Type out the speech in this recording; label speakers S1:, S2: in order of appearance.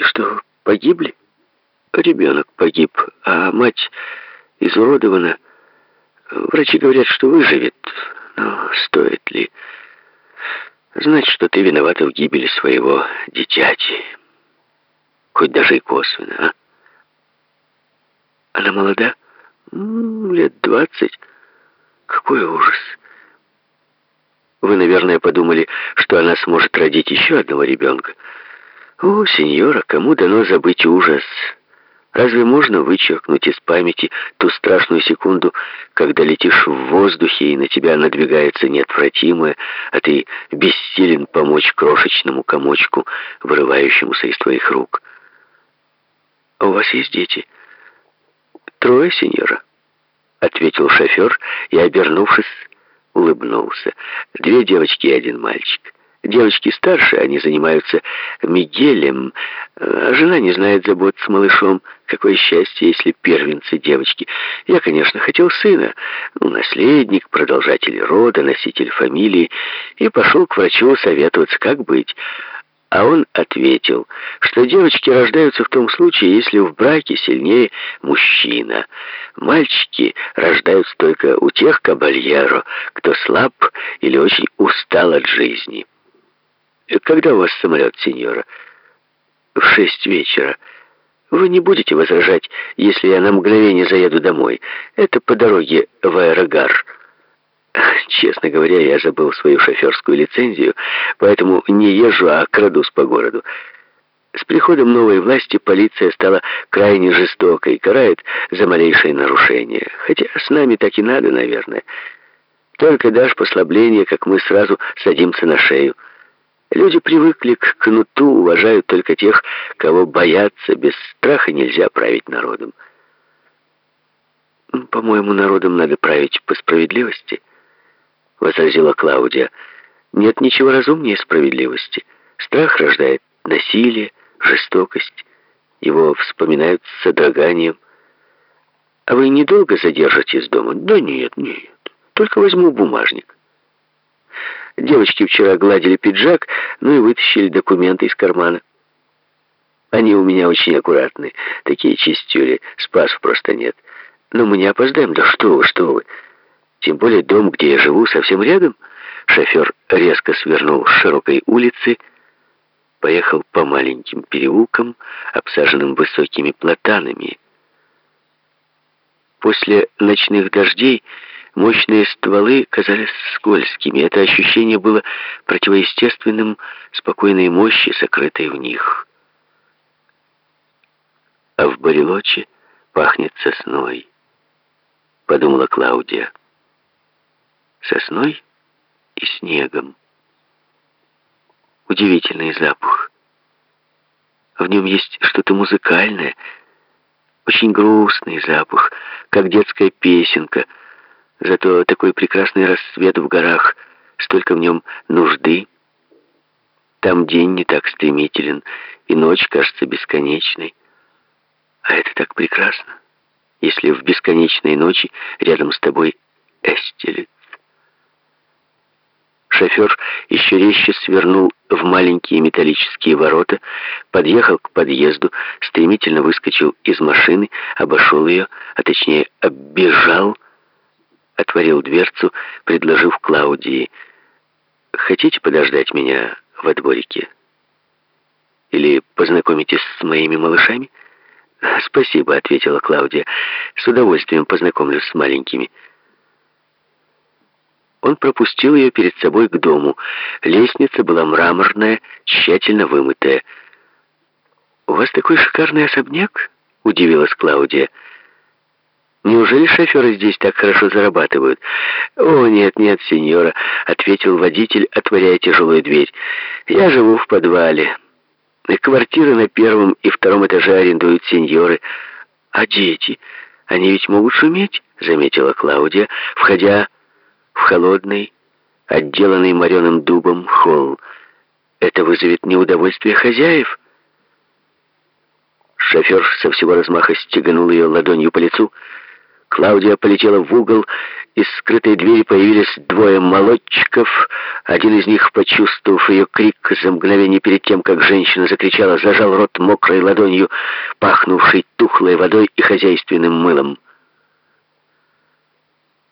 S1: И что, погибли? Ребенок погиб, а мать изуродована. Врачи говорят, что выживет. Но стоит ли знать, что ты виновата в гибели своего дитяти? Хоть даже и косвенно, а? Она молода? Лет двадцать. Какой ужас. Вы, наверное, подумали, что она сможет родить еще одного ребенка. О, сеньора, кому дано забыть ужас? Разве можно вычеркнуть из памяти ту страшную секунду, когда летишь в воздухе и на тебя надвигается неотвратимое, а ты бессилен помочь крошечному комочку, вырывающемуся из твоих рук? А у вас есть дети? Трое, сеньора, — ответил шофер и, обернувшись, улыбнулся. Две девочки и один мальчик. Девочки старше, они занимаются Мигелем, а жена не знает забот с малышом. Какое счастье, если первенцы девочки. Я, конечно, хотел сына, ну, наследник, продолжатель рода, носитель фамилии, и пошел к врачу советоваться, как быть. А он ответил, что девочки рождаются в том случае, если в браке сильнее мужчина. Мальчики рождаются только у тех кабальеро, кто слаб или очень устал от жизни. Когда у вас самолет, сеньора? В шесть вечера. Вы не будете возражать, если я на мгновение заеду домой. Это по дороге в аэрогар. Честно говоря, я забыл свою шоферскую лицензию, поэтому не езжу, а крадусь по городу. С приходом новой власти полиция стала крайне жестокой, карает за малейшие нарушения. Хотя с нами так и надо, наверное. Только дашь послабление, как мы сразу садимся на шею. Люди привыкли к кнуту, уважают только тех, кого боятся. Без страха нельзя править народом. «По-моему, народом надо править по справедливости», — возразила Клаудия. «Нет ничего разумнее справедливости. Страх рождает насилие, жестокость. Его вспоминают с содроганием. А вы недолго задержитесь дома?» «Да нет, нет. Только возьму бумажник». Девочки вчера гладили пиджак, ну и вытащили документы из кармана. Они у меня очень аккуратные, такие чистюли, спасу просто нет. Но мы не опоздаем, да что вы, что вы. Тем более дом, где я живу, совсем рядом. Шофер резко свернул с широкой улицы, поехал по маленьким переулкам, обсаженным высокими платанами. После ночных дождей Мощные стволы казались скользкими. Это ощущение было противоестественным спокойной мощи, сокрытой в них. А в Барелоче пахнет сосной, подумала Клаудия. Сосной и снегом. Удивительный запах. В нем есть что-то музыкальное, очень грустный запах, как детская песенка — Зато такой прекрасный рассвет в горах, столько в нем нужды. Там день не так стремителен, и ночь кажется бесконечной. А это так прекрасно, если в бесконечной ночи рядом с тобой Эстелец. Шофер еще резче свернул в маленькие металлические ворота, подъехал к подъезду, стремительно выскочил из машины, обошел ее, а точнее оббежал, отворил дверцу, предложив Клаудии, «Хотите подождать меня во дворике? Или познакомитесь с моими малышами?» «Спасибо», — ответила Клаудия. «С удовольствием познакомлюсь с маленькими». Он пропустил ее перед собой к дому. Лестница была мраморная, тщательно вымытая. «У вас такой шикарный особняк?» — удивилась Клаудия. Неужели шоферы здесь так хорошо зарабатывают? О, нет, нет, сеньора, ответил водитель, отворяя тяжелую дверь. Я живу в подвале. Квартиры на первом и втором этаже арендуют сеньоры. А дети? Они ведь могут шуметь, заметила Клаудия, входя в холодный, отделанный мореным дубом холл. Это вызовет неудовольствие хозяев. Шофер со всего размаха стеганул ее ладонью по лицу, Клаудия полетела в угол, из скрытой двери появились двое молодчиков. Один из них, почувствовав ее крик за мгновение перед тем, как женщина закричала, зажал рот мокрой ладонью, пахнувшей тухлой водой и хозяйственным мылом.